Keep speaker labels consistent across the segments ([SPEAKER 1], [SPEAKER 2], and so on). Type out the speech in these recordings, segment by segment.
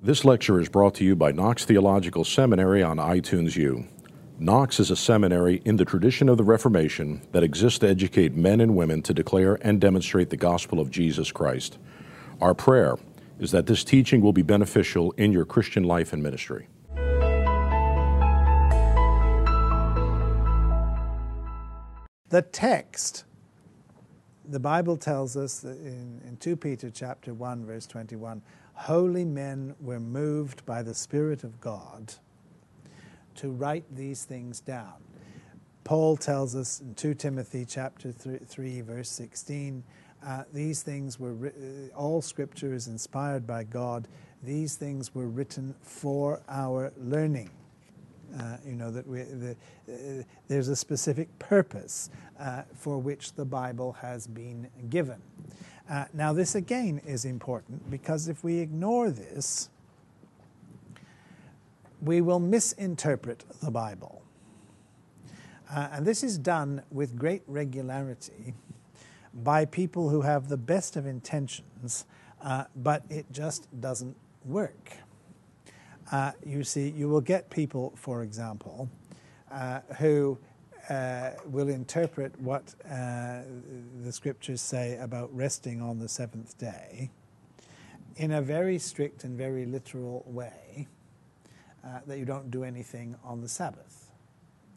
[SPEAKER 1] This lecture is brought to you by Knox Theological Seminary on iTunes U. Knox is a seminary in the tradition of the Reformation that exists to educate men and women to declare and demonstrate the gospel of Jesus Christ. Our prayer is that this teaching will be beneficial in your Christian life and ministry.
[SPEAKER 2] The text, the Bible tells us in, in 2 Peter chapter 1 verse 21, holy men were moved by the Spirit of God to write these things down. Paul tells us in 2 Timothy chapter 3, 3 verse 16, uh, these things were uh, all scripture is inspired by God. These things were written for our learning. Uh, you know that we, the, uh, there's a specific purpose uh, for which the Bible has been given. Uh, now, this again is important because if we ignore this, we will misinterpret the Bible. Uh, and this is done with great regularity by people who have the best of intentions, uh, but it just doesn't work. Uh, you see, you will get people, for example, uh, who uh, will interpret what uh, the scriptures say about resting on the seventh day in a very strict and very literal way uh, that you don't do anything on the Sabbath.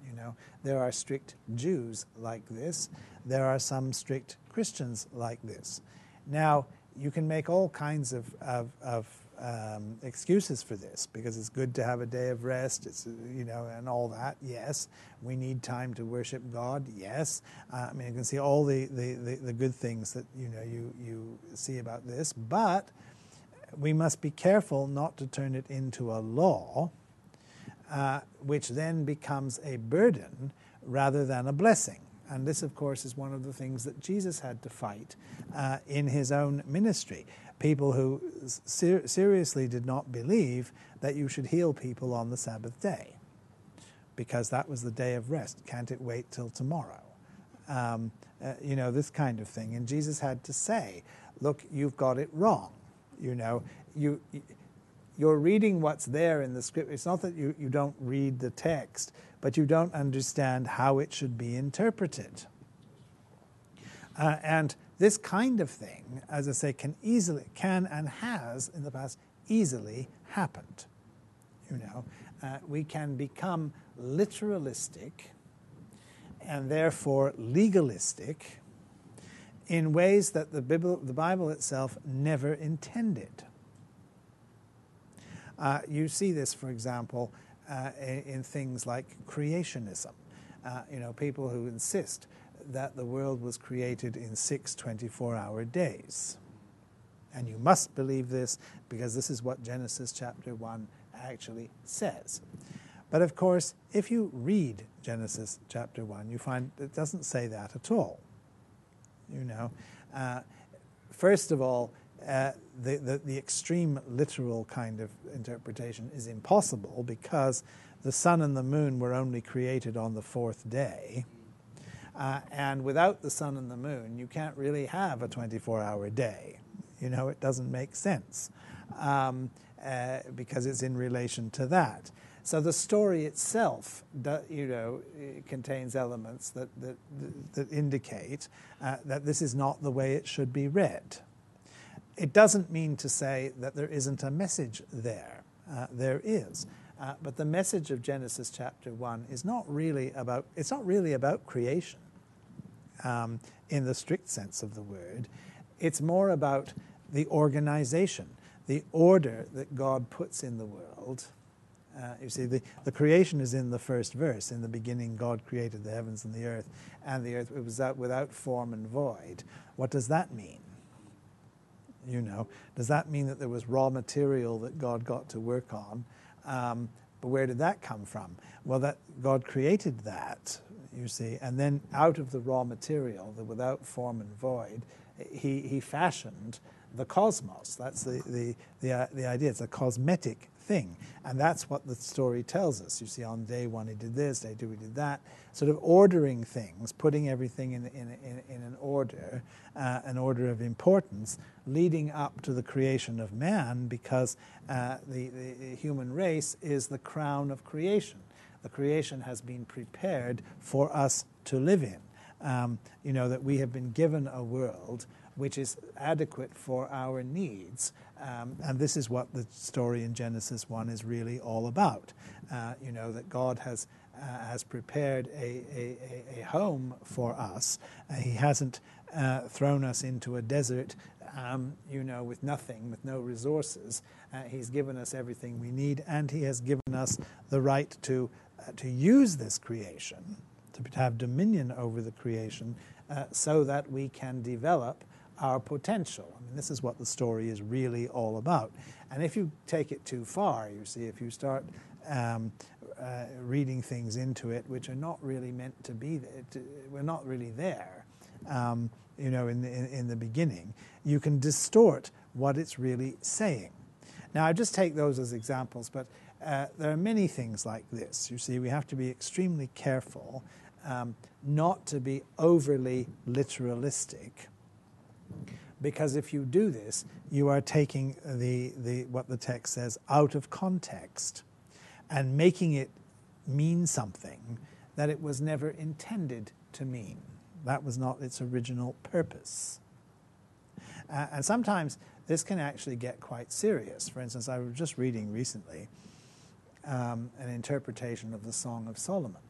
[SPEAKER 2] You know, there are strict Jews like this. There are some strict Christians like this. Now, you can make all kinds of, of, of um, excuses for this because it's good to have a day of rest. It's you know and all that. Yes, we need time to worship God. Yes, uh, I mean you can see all the, the, the, the, good things that you know you you see about this, but we must be careful not to turn it into a law, uh, which then becomes a burden rather than a blessing. And this, of course, is one of the things that Jesus had to fight uh, in his own ministry people who ser- seriously did not believe that you should heal people on the Sabbath day because that was the day of rest. Can't it wait till tomorrow? Um, uh, you know, this kind of thing. And Jesus had to say, look, you've got it wrong. You know, you, you're reading what's there in the script. It's not that you, you don't read the text, but you don't understand how it should be interpreted. Uh, and this kind of thing, as I say, can easily, can and has in the past easily happened. You know, uh, we can become literalistic and therefore legalistic in ways that the Bible, the Bible itself never intended. Uh, you see this, for example, uh, in, in, things like creationism. Uh, you know, people who insist that the world was created in six 24 hour days. And you must believe this because this is what Genesis chapter 1 actually says. But of course, if you read Genesis chapter 1, you find it doesn't say that at all. You know, uh, first of all, uh, the, the, the extreme literal kind of interpretation is impossible because the sun and the moon were only created on the fourth day. Uh, and without the sun and the moon, you can't really have a 24 hour day. You know, it doesn't make sense um, uh, because it's in relation to that. So the story itself, you know, contains elements that, that, that indicate uh, that this is not the way it should be read. It doesn't mean to say that there isn't a message there. Uh, there is. Uh, but the message of Genesis chapter 1 is not really about, it's not really about creation um, in the strict sense of the word. It's more about the organization, the order that God puts in the world. Uh, you see, the, the creation is in the first verse. In the beginning, God created the heavens and the earth, and the earth it was out without form and void. What does that mean? You know, does that mean that there was raw material that God got to work on? Um, but where did that come from? Well, that God created that, you see, and then out of the raw material, the without form and void, he, he fashioned the cosmos. That's the, the, the, uh, the idea. It's a cosmetic thing. And that's what the story tells us. You see, on day one he did this, day two he did that. Sort of ordering things, putting everything in, in, in, in an order, uh, an order of importance, leading up to the creation of man because uh, the, the human race is the crown of creation. The creation has been prepared for us to live in. Um, you know, that we have been given a world which is adequate for our needs. Um, and this is what the story in Genesis 1 is really all about. Uh, you know, that God has, uh, has prepared a, a, a, home for us. Uh, he hasn't uh, thrown us into a desert, um, you know, with nothing, with no resources. Uh, he's given us everything we need, and He has given us the right to, uh, to use this creation, to have dominion over the creation, so that we can develop our potential. I mean, this is what the story is really all about. And if you take it too far, you see, if you start um, uh, reading things into it which are not really meant to be there, to, we're not really there, um, you know, in the, in, in the beginning, you can distort what it's really saying. Now, I just take those as examples, but uh, there are many things like this. You see, we have to be extremely careful um, not to be overly literalistic because if you do this, you are taking the, the, what the text says out of context and making it mean something that it was never intended to mean. That was not its original purpose. Uh, and sometimes this can actually get quite serious. For instance, I was just reading recently um, an interpretation of the Song of Solomon.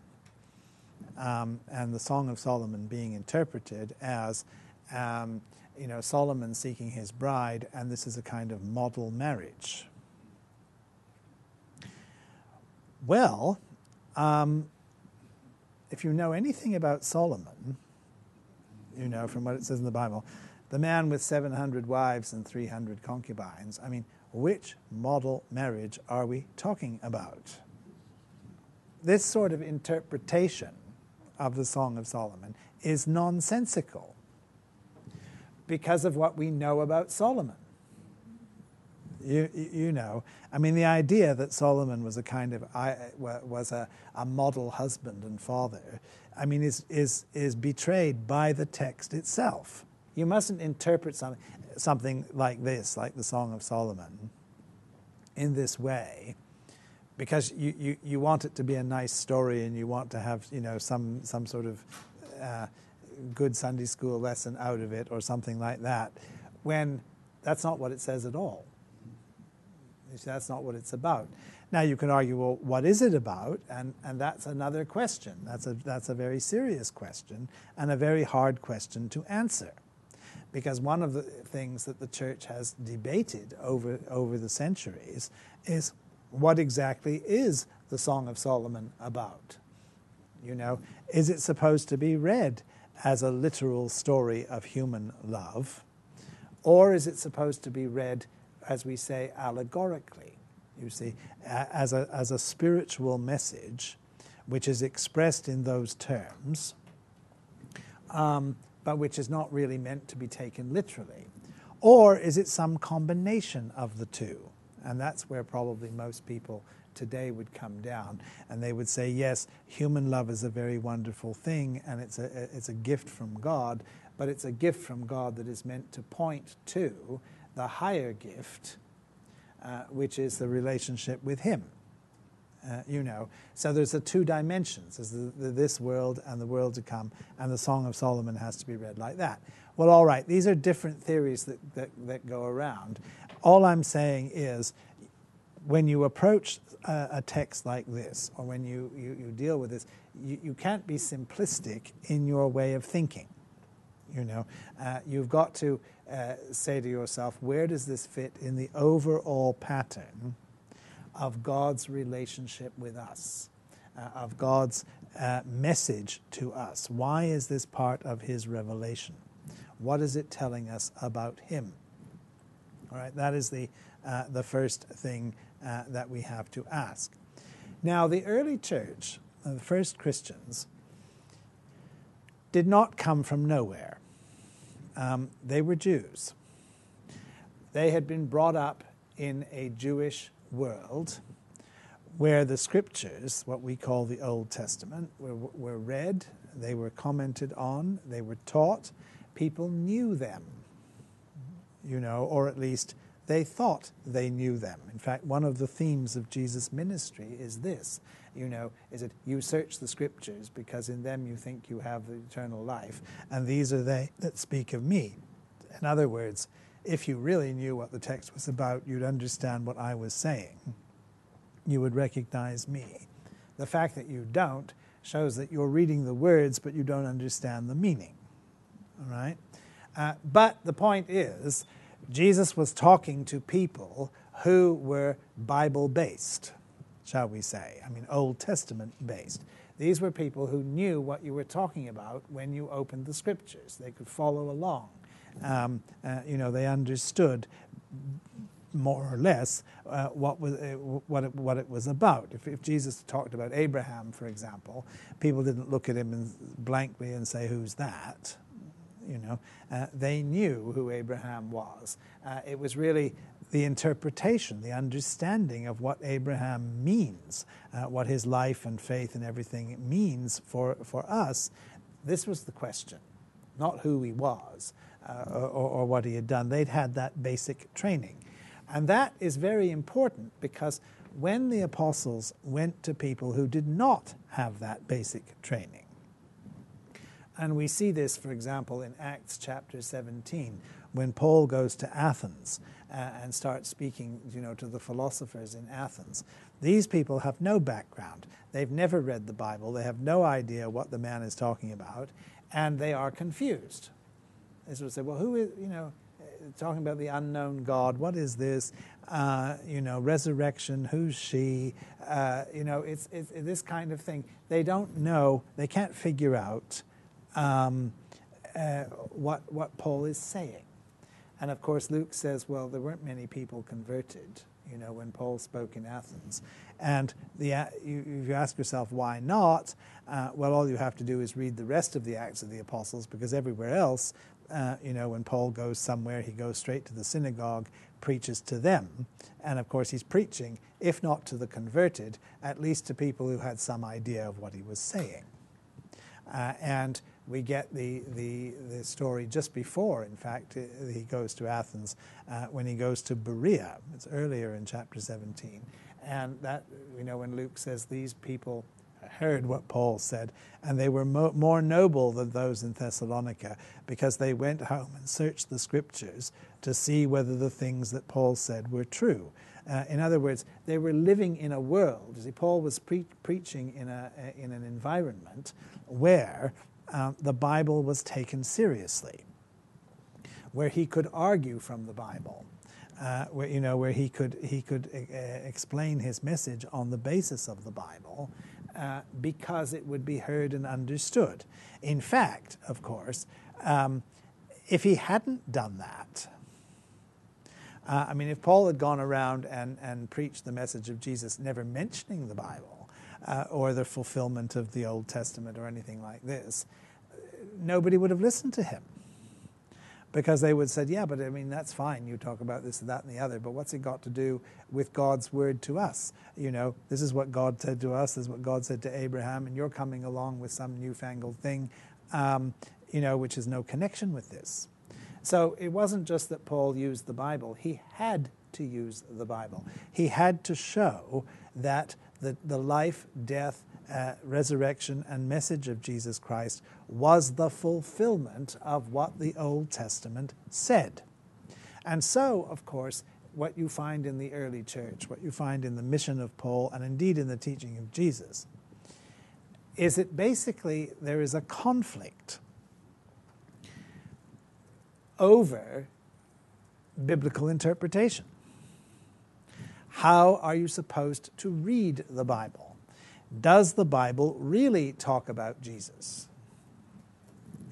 [SPEAKER 2] Um, and the Song of Solomon being interpreted as um, you know, Solomon seeking his bride, and this is a kind of model marriage. Well, um, if you know anything about Solomon, you know from what it says in the Bible, the man with 700 wives and 300 concubines, I mean, which model marriage are we talking about? This sort of interpretation of the Song of Solomon is nonsensical because of what we know about Solomon. You, you know, I mean, the idea that Solomon was a kind of was a, a model husband and father, I mean, is, is, is betrayed by the text itself. You mustn't interpret something, something like this, like the Song of Solomon, in this way, because you, you, you want it to be a nice story and you want to have, you know, some, some sort of uh, good Sunday school lesson out of it or something like that, when that's not what it says at all. That's not what it's about. Now you can argue, well, what is it about? And, and that's another question. That's a, that's a very serious question and a very hard question to answer. Because one of the things that the church has debated over, over the centuries is what exactly is the Song of Solomon about? You know, is it supposed to be read as a literal story of human love, or is it supposed to be read, as we say, allegorically? You see, as a, as a spiritual message which is expressed in those terms, um, but which is not really meant to be taken literally? Or is it some combination of the two? And that's where probably most people today would come down and they would say, yes, human love is a very wonderful thing and it's a, it's a gift from God, but it's a gift from God that is meant to point to the higher gift, uh, which is the relationship with Him. Uh, you know, so there's the two dimensions: there's the, the, this world and the world to come, and the Song of Solomon has to be read like that. Well, all right, these are different theories that, that, that go around. All I'm saying is when you approach a, a, text like this, or when you, you, you deal with this, you, you, can't be simplistic in your way of thinking. You know, uh, you've got to uh, say to yourself, where does this fit in the overall pattern of God's relationship with us, uh, of God's uh, message to us? Why is this part of His revelation? What is it telling us about Him? All right, that is the, uh, the first thing uh, that we have to ask. Now, the early church, uh, the first Christians, did not come from nowhere. Um, they were Jews. they had been brought up in a Jewish world where the scriptures, what we call the Old Testament, were, were read, they were commented on, they were taught, people knew them, you know, or at least they thought they knew them. In fact, one of the themes of Jesus' ministry is this you know, is it you search the scriptures because in them you think you have the eternal life, and these are they that speak of me. In other words, if you really knew what the text was about, you'd understand what I was saying. You would recognize me. The fact that you don't shows that you're reading the words, but you don't understand the meaning. All right? Uh, but the point is, Jesus was talking to people who were Bible based, shall we say? I mean, Old Testament based. These were people who knew what you were talking about when you opened the scriptures. They could follow along. Um, uh, you know, they understood more or less uh, what, was, uh, what, it, what it was about. If, if, Jesus talked about Abraham, for example, people didn't look at him and blankly and say, Who's that? You know, uh, they knew who Abraham was. Uh, it was really the interpretation, the understanding of what Abraham means, uh, what his life and faith and everything means for, for us. This was the question, not who he was uh, or, or what he had done. They'd had that basic training. And that is very important because when the apostles went to people who did not have that basic training, and we see this, for example, in Acts chapter 17, when Paul goes to Athens uh, and starts speaking you know, to the philosophers in Athens. These people have no background. They've never read the Bible. They have no idea what the man is talking about, and they are confused. They sort of say, well, who is, you know, talking about the unknown God. What is this? Uh, you know, resurrection. Who's she? Uh, you know, it's, it's, this kind of thing. They don't know. They can't figure out um, uh, what what Paul is saying. And of course, Luke says, well, there weren't many people converted. You know, when Paul spoke in Athens, and the, you, you ask yourself why not, uh, well, all you have to do is read the rest of the Acts of the Apostles, because everywhere else uh, you know, when Paul goes somewhere, he goes straight to the synagogue, preaches to them. And of course, he's preaching, if not to the converted, at least to people who had some idea of what he was saying. Uh, and we get the, the, the, story just before, in fact, uh, he goes to Athens, uh, when he goes to Berea. It's earlier in chapter 17. And that, you know, when Luke says these people heard what Paul said, and they were mo- more noble than those in Thessalonica because they went home and searched the scriptures to see whether the things that Paul said were true. Uh, in other words, they were living in a world. You see, Paul was pre- preaching in, a, in an environment where um, the Bible was taken seriously, where he could argue from the Bible. Uh, where you know where he could he could uh, explain his message on the basis of the Bible, uh, because it would be heard and understood. In fact, of course, um, if he hadn't done that, uh, I mean, if Paul had gone around and, and preached the message of Jesus, never mentioning the Bible uh, or the fulfillment of the Old Testament or anything like this, nobody would have listened to him because they would said, yeah, but I mean, that's fine. You talk about this and that and the other, but what's it got to do with God's word to us? You know, this is what God said to us, this is what God said to Abraham, and you're coming along with some newfangled thing, um, you know, which has no connection with this. So it wasn't just that Paul used the Bible, he had to use the Bible. He had to show that the, the life, death, uh, resurrection and message of Jesus Christ was the fulfillment of what the Old Testament said. And so, of course, what you find in the early church, what you find in the mission of Paul, and indeed in the teaching of Jesus, is that basically there is a conflict over biblical interpretation. How are you supposed to read the Bible? Does the Bible really talk about Jesus?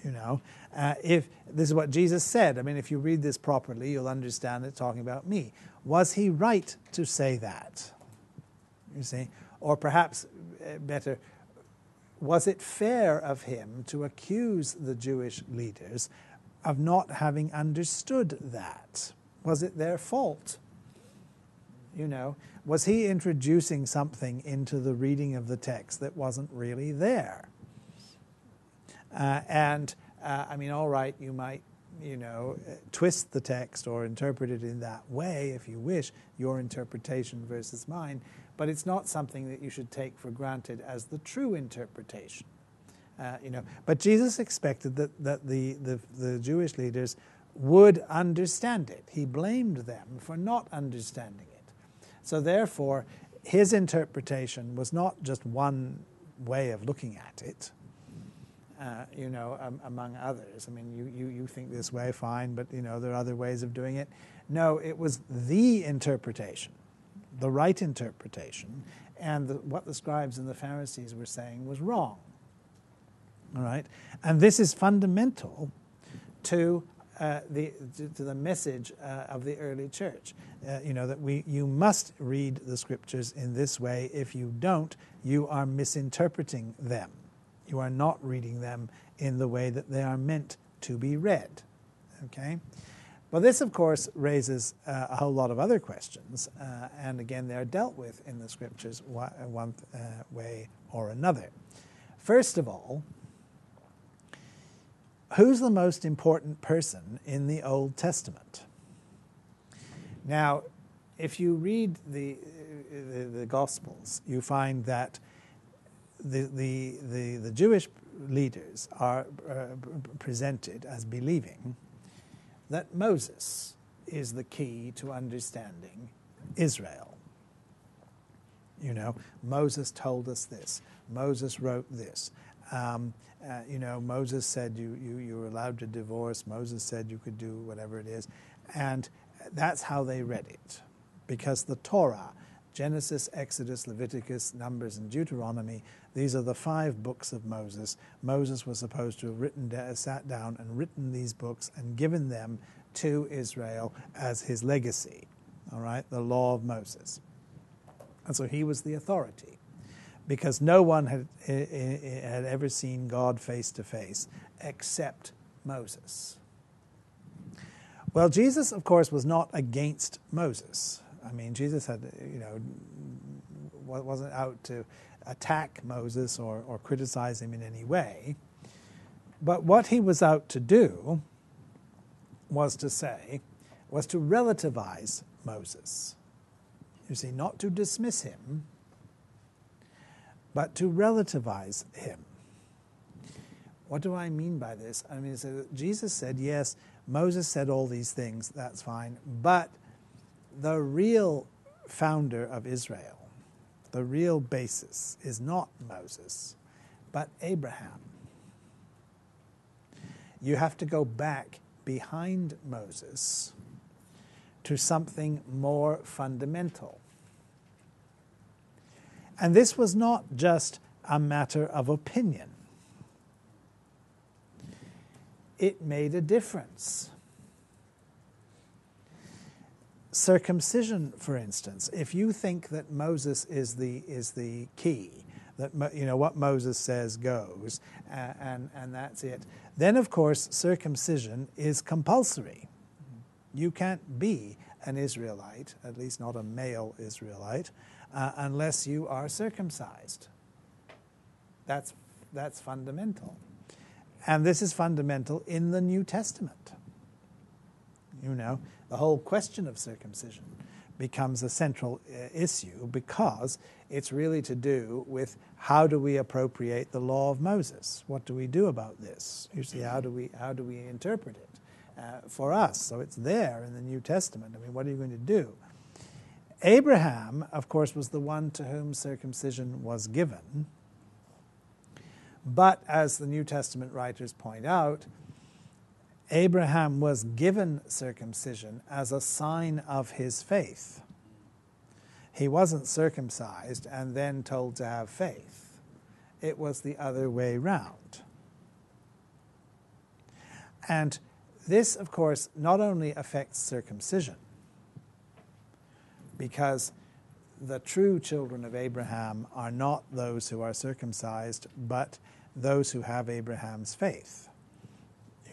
[SPEAKER 2] You know, uh, if this is what Jesus said, I mean, if you read this properly, you'll understand it's talking about me. Was he right to say that? You see? Or perhaps uh, better, was it fair of him to accuse the Jewish leaders of not having understood that? Was it their fault? You know, was he introducing something into the reading of the text that wasn't really there? Uh, and uh, I mean, all right, you might, you know, twist the text or interpret it in that way if you wish, your interpretation versus mine, but it's not something that you should take for granted as the true interpretation. Uh, you know, but Jesus expected that, that the, the, the Jewish leaders would understand it. He blamed them for not understanding. So therefore, his interpretation was not just one way of looking at it, uh, you know, um, among others. I mean, you, you, you think this way, fine, but, you know, there are other ways of doing it. No, it was the interpretation, the right interpretation, and the, what the scribes and the Pharisees were saying was wrong. All right? And this is fundamental to uh, the, to the message uh, of the early church. Uh, you know, that we, you must read the scriptures in this way. If you don't, you are misinterpreting them. You are not reading them in the way that they are meant to be read. Okay? Well, this, of course, raises uh, a whole lot of other questions, uh, and again, they are dealt with in the scriptures one uh, way or another. First of all, who's the most important person in the Old Testament? Now, if you read the, the, the Gospels, you find that the, the, the, the Jewish leaders are uh, presented as believing that Moses is the key to understanding Israel. You know, Moses told us this, Moses wrote this. Um, uh, you know, Moses said you, you, you were allowed to divorce. Moses said you could do whatever it is. And that's how they read it. Because the Torah, Genesis, Exodus, Leviticus, Numbers, and Deuteronomy, these are the five books of Moses. Moses was supposed to have written, sat down and written these books and given them to Israel as his legacy. All right, the law of Moses. And so he was the authority because no one had, had ever seen God face to face except Moses. Well, Jesus, of course, was not against Moses. I mean, Jesus had, you know, wasn't out to attack Moses or, or criticize him in any way. But what he was out to do was to say, was to relativize Moses. You see, not to dismiss him, but to relativize him. What do I mean by this? I mean, so Jesus said, yes, Moses said all these things, that's fine, but the real founder of Israel, the real basis, is not Moses, but Abraham. You have to go back behind Moses to something more fundamental. And this was not just a matter of opinion, it made a difference. Circumcision, for instance, if you think that Moses is the, is the key, that you know what Moses says goes, uh, and, and that's it, then of course circumcision is compulsory. You can't be an Israelite, at least not a male Israelite, uh, unless you are circumcised. That's, that's fundamental. And this is fundamental in the New Testament. You know, the whole question of circumcision becomes a central uh, issue because it's really to do with how do we appropriate the law of Moses? What do we do about this? You see, how do we, how do we interpret it uh, for us? So it's there in the New Testament. I mean, what are you going to do? Abraham, of course, was the one to whom circumcision was given. But as the New Testament writers point out, Abraham was given circumcision as a sign of his faith. He wasn't circumcised and then told to have faith. It was the other way round. And this, of course, not only affects circumcision, because the true children of Abraham are not those who are circumcised, but those who have Abraham's faith.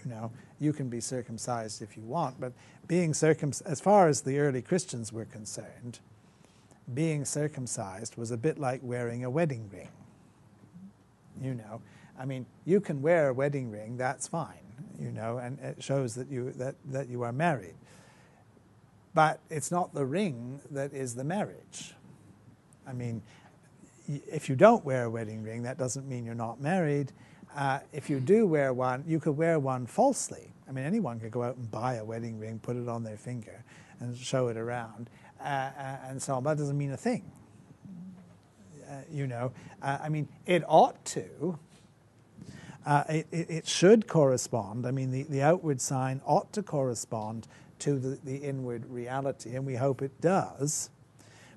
[SPEAKER 2] You know, you can be circumcised if you want, but being circumcised, as far as the early Christians were concerned, being circumcised was a bit like wearing a wedding ring. You know, I mean, you can wear a wedding ring, that's fine, you know, and it shows that you, that, that you are married. But it's not the ring that is the marriage. I mean, if you don't wear a wedding ring, that doesn't mean you're not married. Uh, if you do wear one, you could wear one falsely. I mean, anyone could go out and buy a wedding ring, put it on their finger, and show it around, uh, uh, and so on. That doesn't mean a thing. Uh, you know, uh, I mean, it ought to. Uh, it, it, it, should correspond. I mean, the, the outward sign ought to correspond to the, the inward reality, and we hope it does.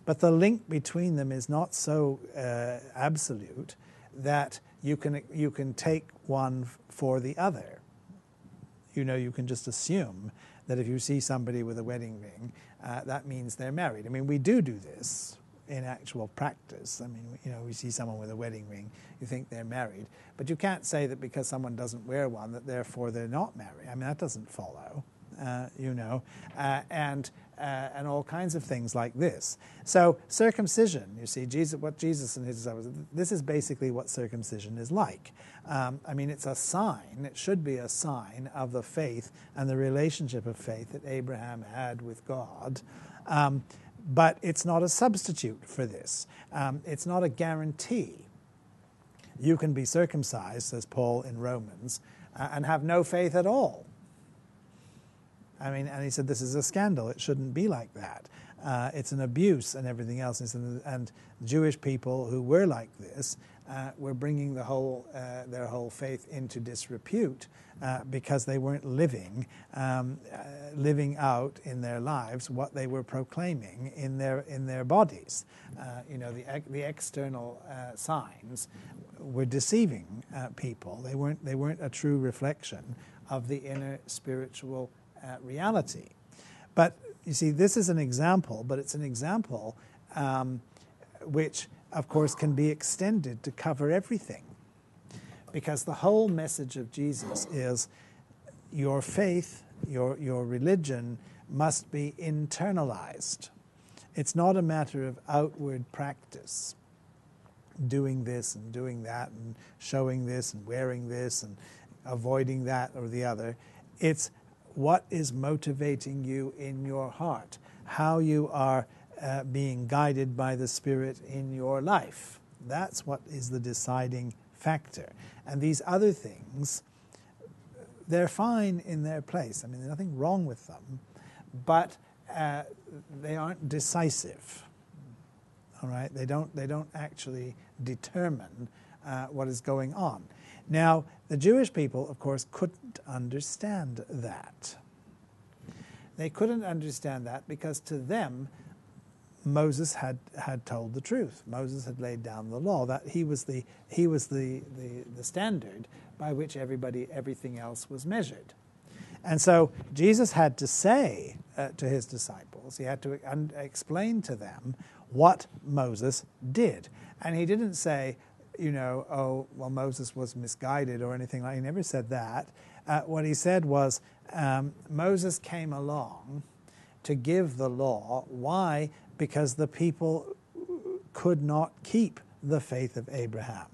[SPEAKER 2] But the link between them is not so uh, absolute that you can, you can take one for the other. You know, you can just assume that if you see somebody with a wedding ring, uh, that means they're married. I mean, we do do this in actual practice. I mean, you know, we see someone with a wedding ring, you think they're married, but you can't say that because someone doesn't wear one that therefore they're not married. I mean, that doesn't follow. Uh, you know, uh, and uh, and all kinds of things like this. So circumcision, you see, Jesus, what Jesus and his disciples, this is basically what circumcision is like. Um, I mean, it's a sign, it should be a sign of the faith and the relationship of faith that Abraham had with God. Um, but it's not a substitute for this. Um, it's not a guarantee. You can be circumcised, says Paul in Romans, uh, and have no faith at all. I mean, and he said, this is a scandal. It shouldn't be like that. Uh, it's an abuse and everything else. And, and Jewish people who were like this uh, were bringing the whole, uh, their whole faith into disrepute uh, because they weren't living, um, uh, living out in their lives what they were proclaiming in their, in their bodies. Uh, you know, the, the external signs were deceiving people. They weren't, they weren't a true reflection of the inner spiritual reality. But you see, this is an example, but it's an example um, which, of course, can be extended to cover everything. Because the whole message of Jesus is your faith, your, your religion must be internalized. It's not a matter of outward practice, doing this and doing that and showing this and wearing this and avoiding that or the other. It's what is motivating you in your heart, how you are uh, being guided by the Spirit in your life. That's what is the deciding factor. And these other things, they're fine in their place. I mean, there's nothing wrong with them, but uh, they aren't decisive. All right, they don't they don't actually determine uh, what is going on. Now, the Jewish people, of course, couldn't understand that. They couldn't understand that because to them, Moses had, had told the truth. Moses had laid down the law. That he was the he was the, the, the standard by which everybody everything else was measured. And so Jesus had to say uh, to his disciples, he had to explain to them what Moses did. And he didn't say, you know, oh, well, Moses was misguided or anything like He never said that. Uh, what he said was um, Moses came along to give the law. Why? Because the people could not keep the faith of Abraham.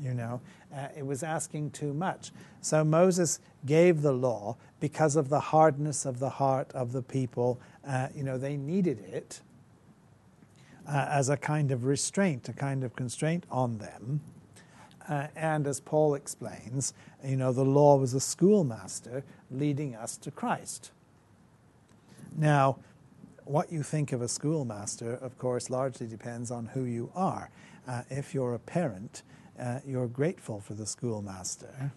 [SPEAKER 2] You know, uh, it was asking too much. So Moses gave the law because of the hardness of the heart of the people. Uh, you know, they needed it uh, as a kind of restraint, a kind of constraint on them. Uh, and as Paul explains, you know, the law was a schoolmaster leading us to Christ. Now, what you think of a schoolmaster, of course, largely depends on who you are. Uh, if you're a parent, uh, you're grateful for the schoolmaster,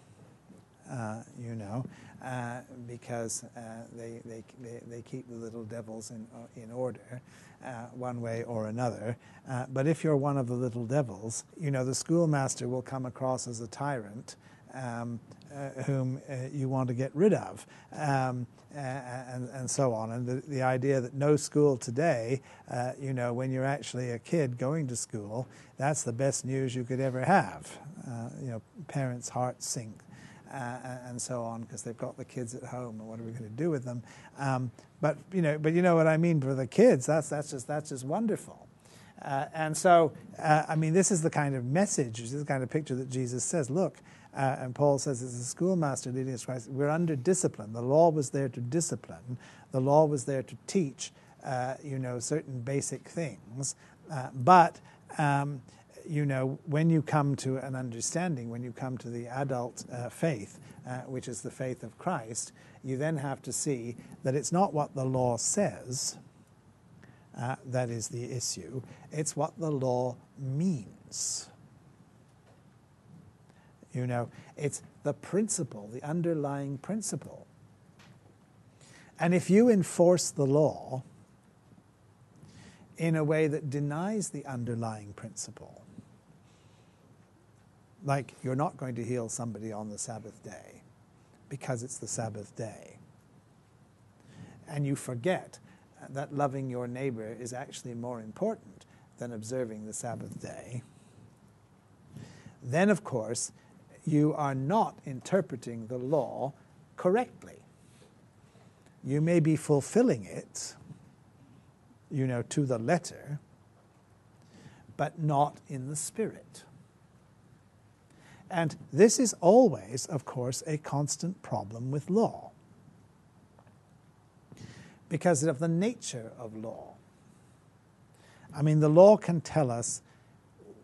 [SPEAKER 2] uh, you know, uh, because uh, they, they, they, keep the little devils in, uh, in order uh, one way or another. Uh, but if you're one of the little devils, you know, the schoolmaster will come across as a tyrant. Um, uh, whom you want to get rid of, um, and, and so on. And the, the idea that no school today, you know, when you're actually a kid going to school, that's the best news you could ever have. you know, parents' hearts sink and so on because they've got the kids at home and what are we going to do with them? Um, but you know, but you know what I mean for the kids. That's that's just that's just wonderful. Uh, and so, uh, I mean, this is the kind of message, this is the kind of picture that Jesus says. Look, uh, and Paul says, as a schoolmaster leading us Christ, we're under discipline. The law was there to discipline. The law was there to teach, uh, you know, certain basic things. Uh, but um, you know, when you come to an understanding, when you come to the adult uh, faith, uh, which is the faith of Christ, you then have to see that it's not what the law says uh, that is the issue, it's what the law means. You know, it's the principle, the underlying principle. And if you enforce the law in a way that denies the underlying principle, like you're not going to heal somebody on the Sabbath day because it's the Sabbath day. And you forget that loving your neighbor is actually more important than observing the Sabbath day. Then, of course, you are not interpreting the law correctly. You may be fulfilling it, you know, to the letter, but not in the spirit. And this is always, of course, a constant problem with law because of the nature of law. I mean, the law can tell us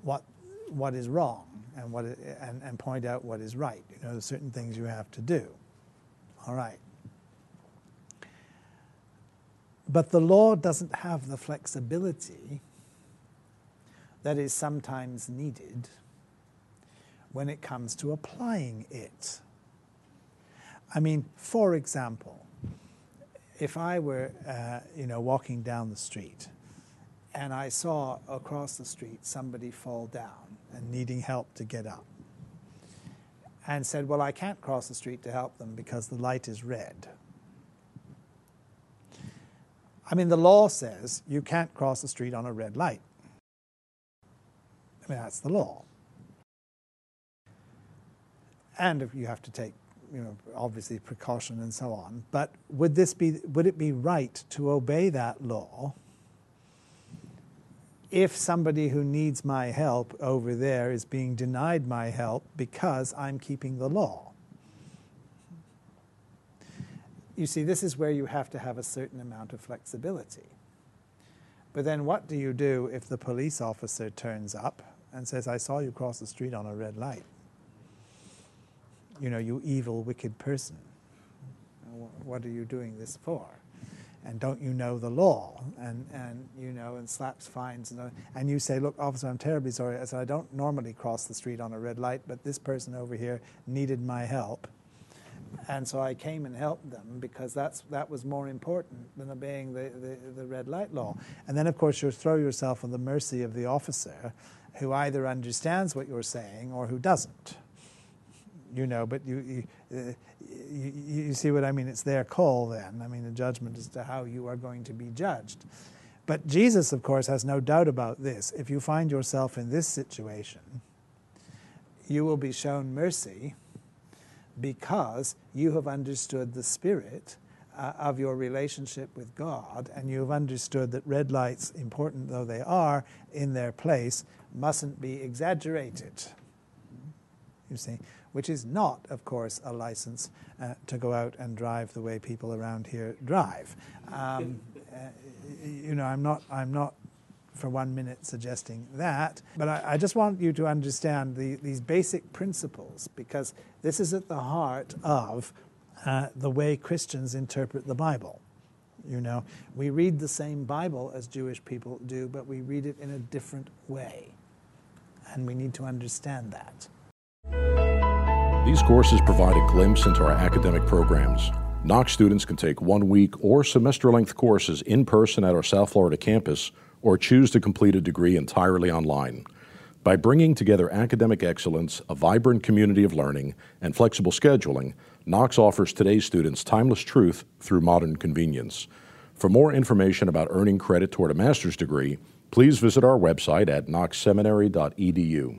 [SPEAKER 2] what, what is wrong and, what, and, and point out what is right. You know, there's certain things you have to do. All right. But the law doesn't have the flexibility that is sometimes needed when it comes to applying it. I mean, for example, if I were, uh, you know, walking down the street and I saw across the street somebody fall down and needing help to get up, and said, Well, I can't cross the street to help them because the light is red. I mean, the law says you can't cross the street on a red light. I mean, that's the law and you have to take you know, obviously precaution and so on. But would this be would it be right to obey that law if somebody who needs my help over there is being denied my help because I'm keeping the law? You see, this is where you have to have a certain amount of flexibility. But then what do you do if the police officer turns up and says, I saw you cross the street on a red light? You know, you evil, wicked person. What are you doing this for? And don't you know the law? And, and you know, and slaps fines. And, and you say, look, officer, I'm terribly sorry. I said, I don't normally cross the street on a red light, but this person over here needed my help. And so I came and helped them because that's, that was more important than obeying the, the, the red light law. And then, of course, you throw yourself on the mercy of the officer who either understands what you're saying or who doesn't you know, but you, you, uh, you, you, see what I mean? It's their call then. I mean, the judgment as to how you are going to be judged. But Jesus, of course, has no doubt about this. If you find yourself in this situation, you will be shown mercy because you have understood the spirit uh, of your relationship with God and you have understood that red lights, important though they are, in their place, mustn't be exaggerated. You see? Which is not, of course, a license uh, to go out and drive the way people around here drive. Um, uh, you know, I'm not, I'm not for one minute suggesting that, but I, I just want you to understand the, these basic principles because this is at the heart of uh, the way Christians interpret the Bible. You know, we read the same Bible as Jewish people do, but we read it in a different way. And we need to understand that.
[SPEAKER 1] These courses provide a glimpse into our academic programs. Knox students can take one week or semester length courses in person at our South Florida campus or choose to complete a degree entirely online. By bringing together academic excellence, a vibrant community of learning, and flexible scheduling, Knox offers today's students timeless truth through modern convenience. For more information about earning credit toward a master's degree, please visit our website at knoxseminary.edu.